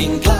你看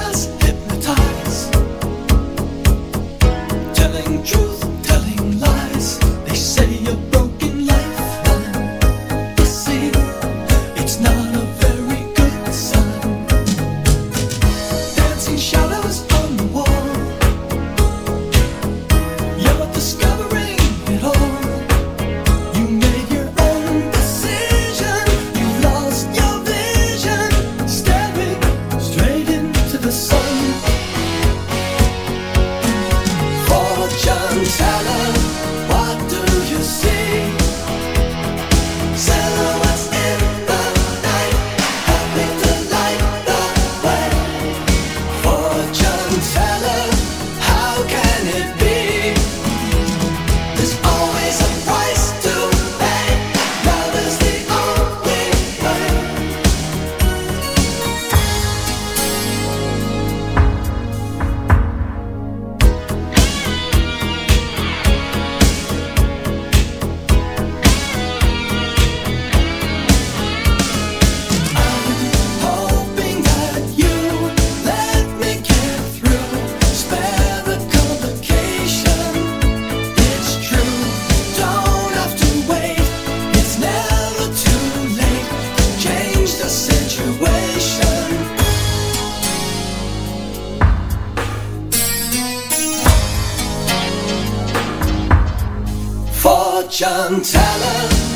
Chantal.